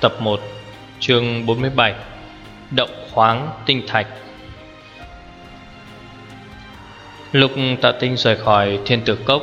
Tập 1 chương 47 Động khoáng tinh thạch. Lúc tạ tinh rời khỏi thiên tử cốc,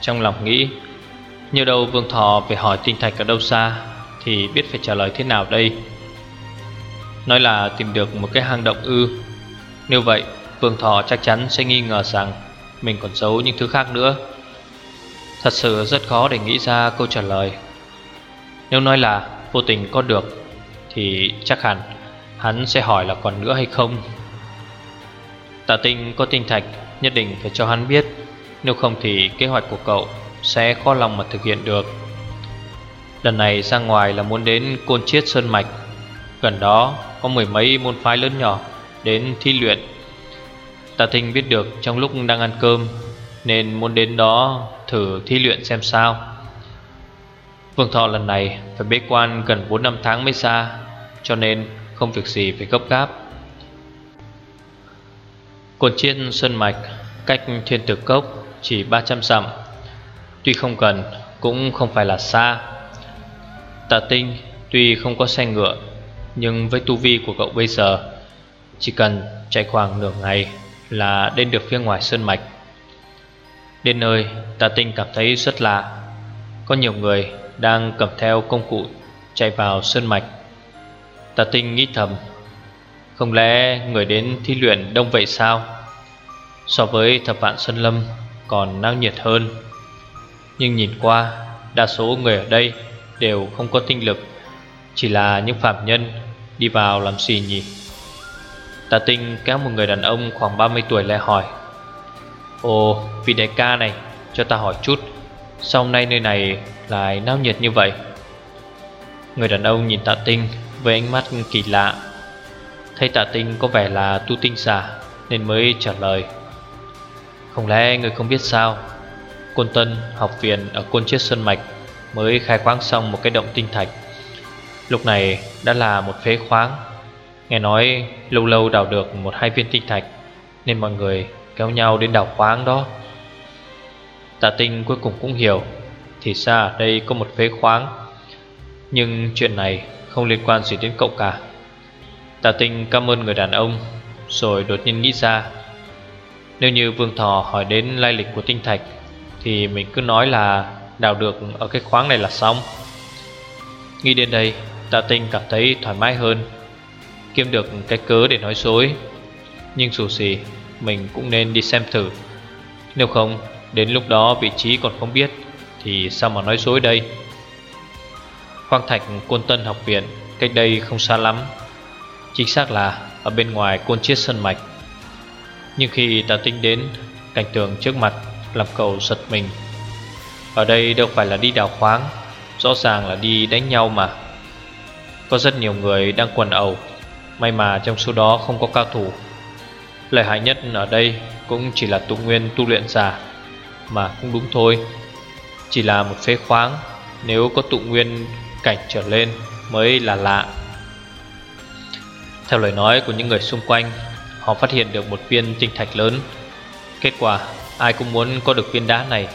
Trong lòng nghĩ, nhiều đầu Vương Thọ về hỏi tinh thạch ở đâu xa Thì biết phải trả lời thế nào đây. Nói là tìm được một cái hang động ư. Nếu vậy, Vương Thọ chắc chắn sẽ nghi ngờ rằng Mình còn giấu những thứ khác nữa. Thật sự rất khó để nghĩ ra câu trả lời. Nếu nói là vô tình có được, Thì chắc hẳn hắn sẽ hỏi là còn nữa hay không. Tạ tinh có tinh thạch, Nhất định phải cho hắn biết. Nếu không thì kế hoạch của cậu Sẽ khó lòng mà thực hiện được. Lần này ra ngoài là muốn đến Côn Chiết Sơn Mạch. Gần đó có mười mấy môn phái lớn nhỏ Đến thi luyện. Tạ tinh biết được trong lúc đang ăn cơm, Nên muốn đến đó thử thi luyện xem sao. Vương Thọ lần này phải bế quan gần 4 năm tháng mới xa, Cho nên không việc gì phải gấp gáp. Cồn chiên Sơn Mạch cách thiên tử cốc chỉ 300 dặm. Tuy không gần, cũng không phải là xa. Tạ tinh tuy không có xe ngựa, Nhưng với tu vi của cậu bây giờ, Chỉ cần chạy khoảng nửa ngày là đến được phía ngoài Sơn Mạch. Đến nơi, Tạ tinh cảm thấy rất lạ. Có nhiều người đang cầm theo công cụ chạy vào sơn mạch. Tà tinh nghĩ thầm, không lẽ người đến thi luyện đông vậy sao? So với thập vạn sơn lâm còn náo nhiệt hơn. Nhưng nhìn qua, đa số người ở đây đều không có tinh lực, chỉ là những phạm nhân đi vào làm gì nhỉ? Tà tinh kéo một người đàn ông khoảng 30 tuổi lại hỏi Ồ, vị đại ca này, cho ta hỏi chút Sao hôm nay nơi này lại náo nhiệt như vậy? Người đàn ông nhìn tạ tinh với ánh mắt kỳ lạ. Thấy tạ tinh có vẻ là tu tinh giả Nên mới trả lời. Không lẽ người không biết sao? Côn Tân, học viện ở Côn Chiết Sơn Mạch, Mới khai khoáng xong một cái động tinh thạch. Lúc này đã là một phế khoáng. Nghe nói lâu lâu đào được một hai viên tinh thạch, Nên mọi người kéo nhau đến đào khoáng đó. Tạ tinh cuối cùng cũng hiểu. Thì ra đây có một phế khoáng. Nhưng chuyện này không liên quan gì đến cậu cả. Tạ tinh cảm ơn người đàn ông, Rồi đột nhiên nghĩ ra. Nếu như Vương Thọ hỏi đến lai lịch của tinh thạch, Thì mình cứ nói là đào được ở cái khoáng này là xong. Nghĩ đến đây Tạ tinh cảm thấy thoải mái hơn, Kiếm được cái cớ để nói dối. Nhưng dù gì, Mình cũng nên đi xem thử. Nếu không Đến lúc đó vị trí còn không biết, Thì sao mà nói dối đây? Khoang thạch Côn Tân học viện, Cách đây không xa lắm. Chính xác là ở bên ngoài Côn Chiết sân Mạch. Nhưng khi ta tính đến Cảnh tượng trước mặt Làm cậu giật mình. Ở đây đâu phải là đi đào khoáng, Rõ ràng là đi đánh nhau mà. Có rất nhiều người đang quần ẩu, May mà trong số đó không có cao thủ. Lợi hại nhất ở đây Cũng chỉ là tụ nguyên tu luyện giả mà cũng đúng thôi. Chỉ là một phế khoáng, Nếu có tụ nguyên cảnh trở lên mới là lạ. Theo lời nói của những người xung quanh, Họ phát hiện được một viên tinh thạch lớn. Kết quả, ai cũng muốn có được viên đá này.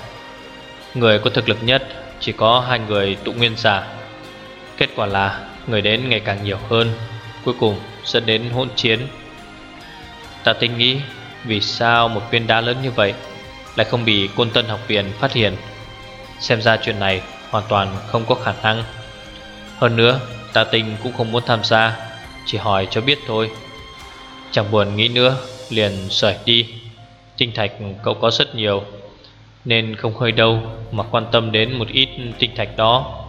Người có thực lực nhất chỉ có hai người tụ nguyên giả. Kết quả là, người đến ngày càng nhiều hơn, Cuối cùng dẫn đến hỗn chiến. Ta tinh nghĩ, vì sao một viên đá lớn như vậy? Lại không bị Côn Tân học viện phát hiện. Xem ra chuyện này hoàn toàn không có khả năng. Hơn nữa, Tạ tình cũng không muốn tham gia, Chỉ hỏi cho biết thôi. Chẳng buồn nghĩ nữa, Liền rời đi. Tinh thạch cậu có rất nhiều, Nên không hơi đâu Mà quan tâm đến một ít tinh thạch đó.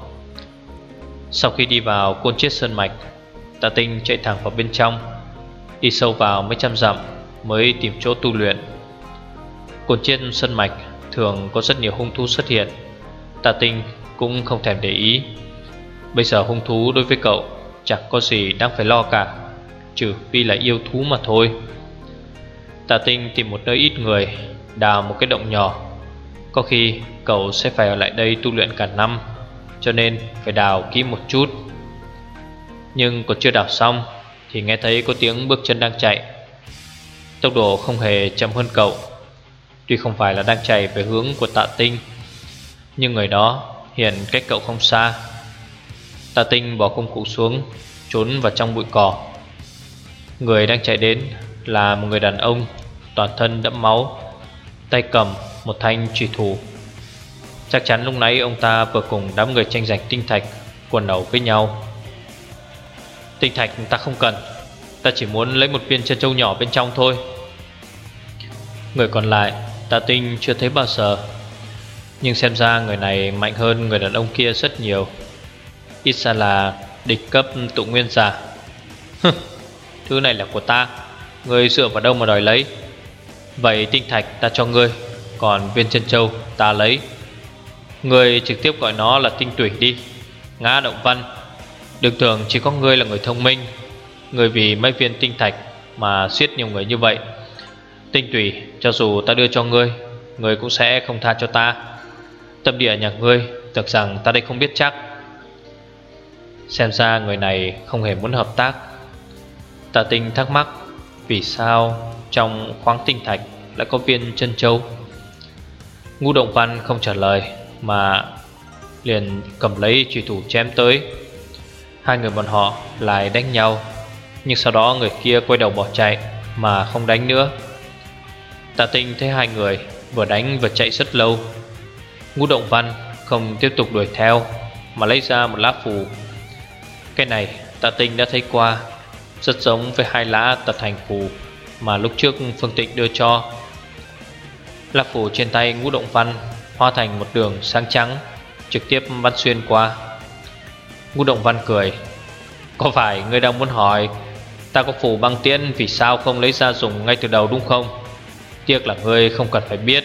Sau khi đi vào côn chiết sơn mạch, Tạ tinh chạy thẳng vào bên trong, Đi sâu vào mấy trăm dặm Mới tìm chỗ tu luyện. Cột trên sân mạch, thường có rất nhiều hung thú xuất hiện. Tạ tinh cũng không thèm để ý. Bây giờ hung thú đối với cậu Chẳng có gì đang phải lo cả, Trừ vì là yêu thú mà thôi. Tạ tinh tìm một nơi ít người, Đào một cái động nhỏ. Có khi cậu sẽ phải ở lại đây tu luyện cả năm, Cho nên phải đào kỹ một chút. Nhưng còn chưa đào xong, Thì nghe thấy có tiếng bước chân đang chạy. Tốc độ không hề chậm hơn cậu. Tuy không phải là đang chạy về hướng của tạ tinh, Nhưng người đó hiện cách cậu không xa. Tạ tinh bỏ công cụ xuống, Trốn vào trong bụi cỏ. Người đang chạy đến là một người đàn ông, Toàn thân đẫm máu, Tay cầm một thanh trùy thủ. Chắc chắn lúc nãy ông ta vừa cùng đám người tranh giành tinh thạch, Quần đầu với nhau. Tinh thạch ta không cần, Ta chỉ muốn lấy một viên chân châu nhỏ bên trong thôi. Người còn lại Tạ tinh chưa thấy bao giờ. Nhưng xem ra người này mạnh hơn người đàn ông kia rất nhiều. Ít ra là địch cấp tụ nguyên giả. Thứ này là của ta. Ngươi dựa vào đâu mà đòi lấy? Vậy tinh thạch ta cho ngươi, Còn viên chân châu ta lấy. Ngươi trực tiếp gọi nó là tinh tủy đi. Ngã động văn. Đừng tưởng chỉ có ngươi là người thông minh. Ngươi vì mấy viên tinh thạch Mà siết nhiều người như vậy. Tinh tủy cho dù ta đưa cho ngươi Ngươi cũng sẽ không tha cho ta. Tâm địa nhà ngươi Tưởng rằng ta đây không biết chắc. Xem ra người này không hề muốn hợp tác. Tà tinh thắc mắc Vì sao trong khoáng tinh thạch Lại có viên chân châu. Ngu động văn không trả lời Mà liền cầm lấy trùy thủ chém tới. Hai người bọn họ lại đánh nhau, Nhưng sau đó người kia quay đầu bỏ chạy Mà không đánh nữa. Tạ tinh thấy hai người Vừa đánh vừa chạy rất lâu. Ngũ động văn không tiếp tục đuổi theo, Mà lấy ra một lá phù. Cái này tạ tinh đã thấy qua, Rất giống với hai lá tật thành phù Mà lúc trước Phương Tịnh đưa cho. Lá phù trên tay ngũ động văn Hoa thành một đường sáng trắng, Trực tiếp bắn xuyên qua. Ngũ động văn cười, Có phải ngươi đang muốn hỏi Ta có phù băng tiễn vì sao không lấy ra dùng ngay từ đầu đúng không? Tiếc là ngươi không cần phải biết.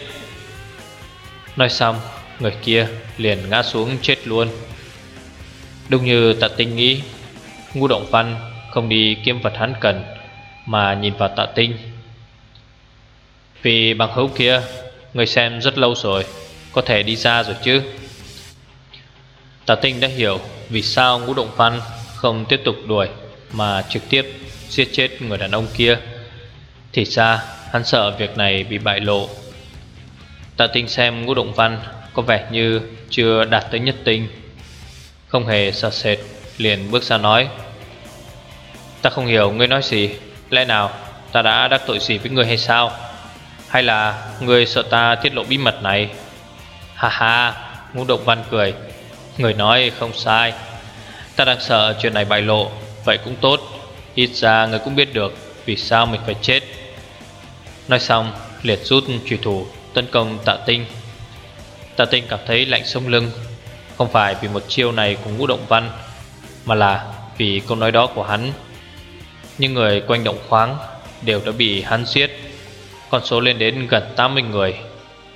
Nói xong, Người kia liền ngã xuống chết luôn. Đúng như tạ tinh nghĩ, Ngũ động văn không đi kiếm vật hắn cần, Mà nhìn vào tạ tinh. Vì bằng hữu kia, Người xem rất lâu rồi, Có thể đi ra rồi chứ. Tạ tinh đã hiểu Vì sao ngũ động văn không tiếp tục đuổi, Mà trực tiếp giết chết người đàn ông kia. Thì ra hắn sợ việc này bị bại lộ. Tạ tinh xem ngũ động văn Có vẻ như chưa đạt tới nhất tinh. Không hề sợ sệt, Liền bước ra nói. Ta không hiểu ngươi nói gì. Lẽ nào ta đã đắc tội gì với ngươi hay sao? Hay là ngươi sợ ta tiết lộ bí mật này? Ha ha, Ngũ động văn cười. Người nói không sai. Ta đang sợ chuyện này bại lộ. Vậy cũng tốt. Ít ra người cũng biết được Vì sao mình phải chết. Nói xong, liệt rút trùy thủ, Tấn công tạ tinh. Tạ tinh cảm thấy lạnh sông lưng, Không phải vì một chiêu này của ngũ động văn, Mà là vì câu nói đó của hắn. Những người quanh động khoáng Đều đã bị hắn giết, Con số lên đến gần 80 người.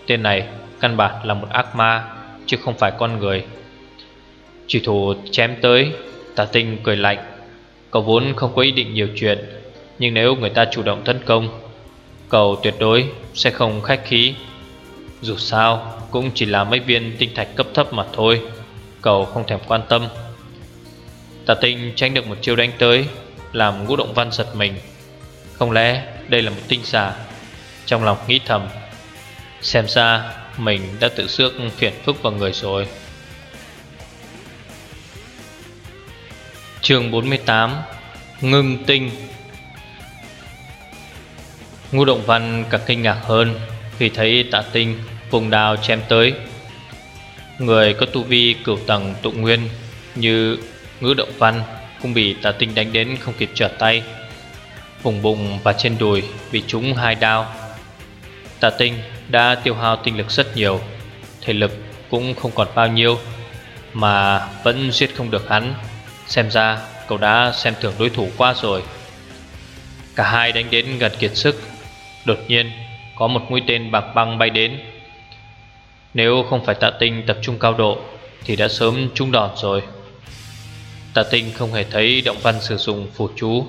Tên này căn bản là một ác ma, Chứ không phải con người. Chỉ thủ chém tới Tà tinh cười lạnh. Cậu vốn không có ý định nhiều chuyện, Nhưng nếu người ta chủ động tấn công cầu tuyệt đối sẽ không khách khí. Dù sao, Cũng chỉ là mấy viên tinh thạch cấp thấp mà thôi, cầu không thèm quan tâm. Tà tinh tránh được một chiêu đánh tới, làm ngũ động văn giật mình. Không lẽ đây là một tinh xà? Trong lòng nghĩ thầm, Xem ra mình đã tự xước phiền phức vào người rồi. Chương 48 Ngưng tinh. Ngũ động văn càng kinh ngạc hơn Khi thấy tạ tinh vùng đào chém tới. Người có tu vi cửu tầng tụng nguyên Như ngữ động văn cũng bị tà tinh đánh đến không kịp trở tay. Vùng bụng và trên đùi bị trúng hai đao. Tà tinh đã tiêu hao tinh lực rất nhiều, Thể lực cũng không còn bao nhiêu, Mà vẫn giết không được hắn. Xem ra cậu đã xem thường đối thủ quá rồi. Cả hai đánh đến gần kiệt sức. Đột nhiên, có một mũi tên bạc băng bay đến. Nếu không phải tạ tinh tập trung cao độ, Thì đã sớm trúng đòn rồi. Tạ tinh không hề thấy động văn sử dụng phù chú.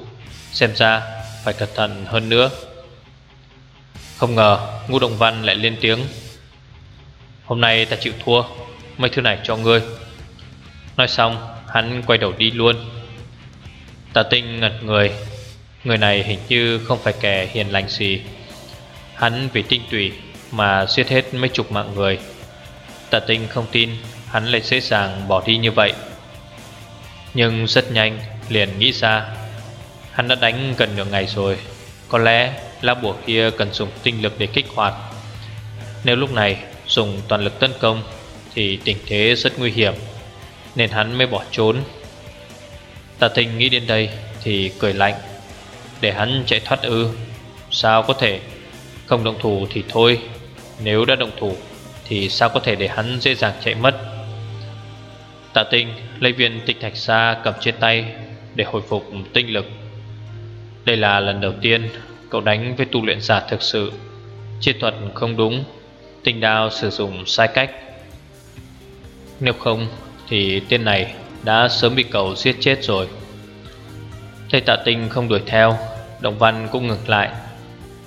Xem ra phải cẩn thận hơn nữa. Không ngờ, Ngũ động văn lại lên tiếng. Hôm nay ta chịu thua, Mấy thứ này cho ngươi. Nói xong, hắn quay đầu đi luôn. Tạ tinh ngật người. Người này hình như không phải kẻ hiền lành gì. Hắn vì tinh tủy mà giết hết mấy chục mạng người. Tạ tinh không tin hắn lại dễ dàng bỏ đi như vậy. Nhưng rất nhanh liền nghĩ ra, Hắn đã đánh gần nửa ngày rồi. Có lẽ lá bùa kia cần dùng tinh lực để kích hoạt. Nếu lúc này dùng toàn lực tấn công Thì tình thế rất nguy hiểm, Nên hắn mới bỏ trốn. Tà tinh nghĩ đến đây Thì cười lạnh, Để hắn chạy thoát ư? Sao có thể? Không động thủ thì thôi. Nếu đã động thủ, Thì sao có thể để hắn dễ dàng chạy mất? Tạ tinh lấy viên tịch thạch xa cầm trên tay Để hồi phục tinh lực. Đây là lần đầu tiên Cậu đánh với tu luyện giả thực sự. Chiến thuật không đúng, Tinh đao sử dụng sai cách. Nếu không, Thì tên này đã sớm bị cậu giết chết rồi. Thấy tạ tinh không đuổi theo Động văn cũng ngừng lại.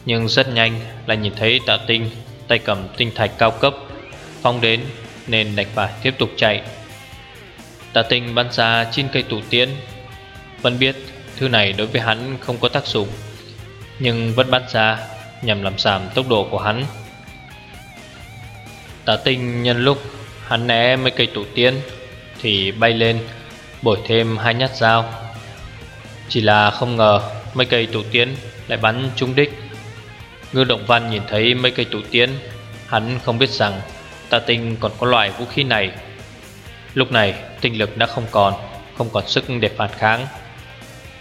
Nhưng rất nhanh là nhìn thấy tạ tinh Tay cầm tinh thạch cao cấp Phong đến nên đành phải tiếp tục chạy. Tạ tinh bắn ra chín cây tủ tiễn. Vẫn biết thứ này đối với hắn không có tác dụng, Nhưng vẫn bắn ra nhằm làm giảm tốc độ của hắn. Tạ tinh nhân lúc hắn né mấy cây tủ tiễn Thì bay lên, bổi thêm hai nhát dao. Chỉ là không ngờ mấy cây tủ tiễn lại bắn trúng đích. Ngư động văn nhìn thấy mấy cây tụ tiến, Hắn không biết rằng Tạ tinh còn có loại vũ khí này. Lúc này tinh lực đã không còn Không còn sức để phản kháng.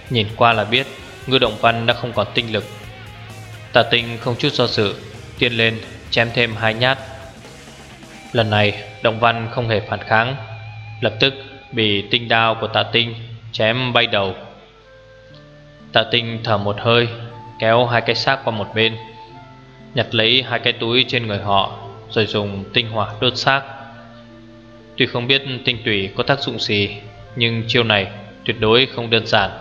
Nhìn qua là biết Ngư động văn đã không còn tinh lực. Tà tinh không chút do dự Tiến lên chém thêm hai nhát. Lần này động văn không hề phản kháng Lập tức bị tinh đao của tạ tinh Chém bay đầu. Tạ tinh thở một hơi Kéo hai cái xác qua một bên. Nhặt lấy hai cái túi trên người họ, Rồi dùng tinh hỏa đốt xác. Tuy không biết tinh tủy có tác dụng gì, Nhưng chiêu này tuyệt đối không đơn giản.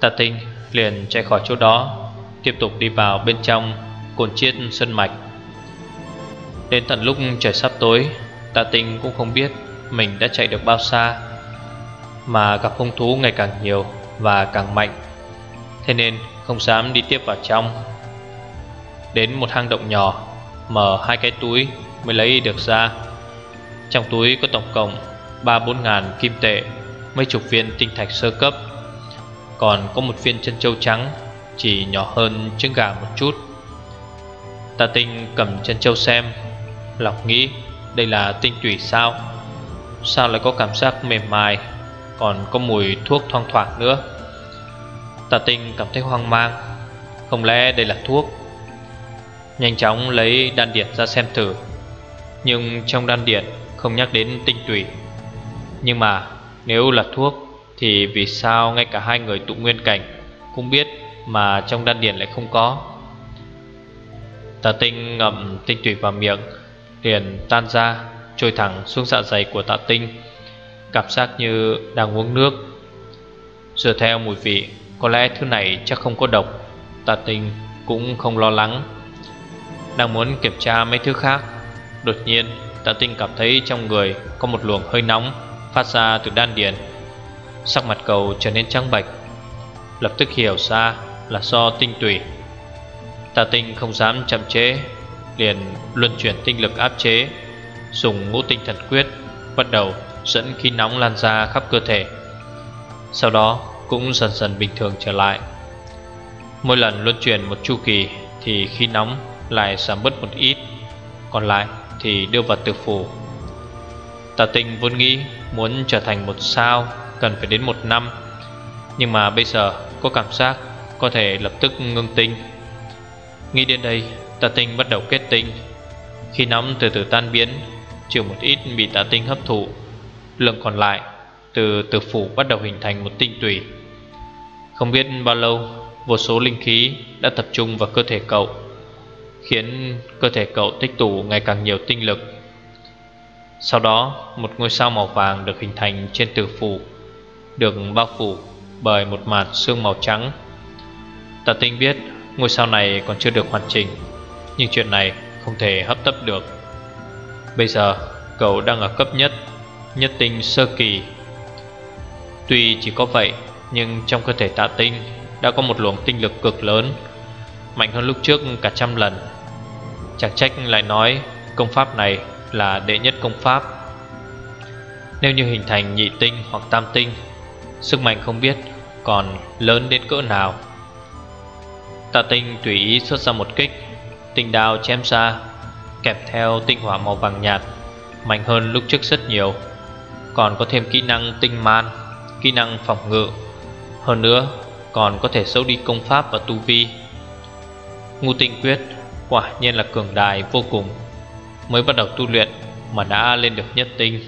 Tà tinh liền chạy khỏi chỗ đó, Tiếp tục đi vào bên trong Cồn chiết sân mạch. Đến tận lúc trời sắp tối Tà tinh cũng không biết Mình đã chạy được bao xa, Mà gặp hung thú ngày càng nhiều Và càng mạnh. Thế nên không dám đi tiếp vào trong. Đến một hang động nhỏ, Mở hai cái túi mới lấy được ra. Trong túi có tổng cộng 3-4 ngàn kim tệ, Mấy chục viên tinh thạch sơ cấp. Còn có một viên chân châu trắng, Chỉ nhỏ hơn trứng gà một chút. Tà tinh cầm chân châu xem Lọc nghĩ đây là tinh tủy sao? Sao lại có cảm giác mềm mại, Còn có mùi thuốc thoang thoảng nữa? Tà tinh cảm thấy hoang mang, Không lẽ đây là thuốc? Nhanh chóng lấy đan điện ra xem thử. Nhưng trong đan điện không nhắc đến tinh tủy Nhưng mà nếu là thuốc Thì vì sao ngay cả hai người tụ nguyên cảnh Cũng biết mà trong đan điện lại không có? Tà tinh ngậm tinh tủy vào miệng, Liền tan ra, Trôi thẳng xuống dạ dày của tạ tinh, Cảm giác như đang uống nước. Dựa theo mùi vị, Có lẽ thứ này chắc không có độc. Tạ tinh cũng không lo lắng. Đang muốn kiểm tra mấy thứ khác. Đột nhiên, Tạ tinh cảm thấy trong người có một luồng hơi nóng Phát ra từ đan điền. Sắc mặt cầu trở nên trắng bạch Lập tức hiểu ra là do tinh tủy. Tạ tinh không dám chậm chế Liền luân chuyển tinh lực áp chế, Dùng ngũ tinh thần quyết Bắt đầu dẫn khí nóng lan ra khắp cơ thể. Sau đó cũng dần dần bình thường trở lại. Mỗi lần luân chuyển một chu kỳ Thì khí nóng lại giảm bớt một ít. Còn lại thì đưa vào tử phủ. Tà tinh vốn nghĩ muốn trở thành một sao cần phải đến một năm. Nhưng mà bây giờ có cảm giác có thể lập tức ngưng tinh. Nghĩ đến đây tà tinh bắt đầu kết tinh. Khi nóng từ từ tan biến, Trừ một ít bị tà tinh hấp thụ, Lượng còn lại từ tử phủ bắt đầu hình thành một tinh tủy Không biết bao lâu, Vô số linh khí đã tập trung vào cơ thể cậu. Khiến cơ thể cậu tích tụ ngày càng nhiều tinh lực. Sau đó, một ngôi sao màu vàng được hình thành trên tử phủ, Được bao phủ bởi một màn sương màu trắng. Tạ tinh biết ngôi sao này còn chưa được hoàn chỉnh, Nhưng chuyện này không thể hấp tấp được. Bây giờ, cậu đang ở cấp nhất Nhất tinh sơ kỳ. Tuy chỉ có vậy, Nhưng trong cơ thể tạ tinh Đã có một luồng tinh lực cực lớn, Mạnh hơn lúc trước cả trăm lần. Chẳng trách lại nói công pháp này là đệ nhất công pháp. Nếu như hình thành nhị tinh hoặc tam tinh, Sức mạnh không biết còn lớn đến cỡ nào. Tạ tinh tùy ý xuất ra một kích, Tinh đao chém ra, Kẹp theo tinh hỏa màu vàng nhạt, Mạnh hơn lúc trước rất nhiều. Còn có thêm kỹ năng tinh man, Kỹ năng phòng ngự. Hơn nữa, còn có thể xấu đi công pháp và tu vi. Ngu tinh quyết Quả nhiên là cường đại vô cùng. Mới bắt đầu tu luyện Mà đã lên được nhất tinh.